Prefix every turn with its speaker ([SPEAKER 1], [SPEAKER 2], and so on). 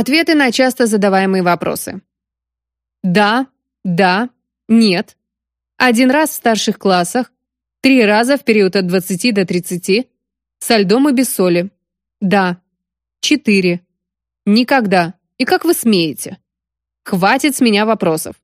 [SPEAKER 1] Ответы на часто задаваемые вопросы. Да, да, нет. Один раз в старших классах, три раза в период от 20 до 30, со льдом и без соли. Да. Четыре. Никогда. И как вы смеете? Хватит с меня вопросов.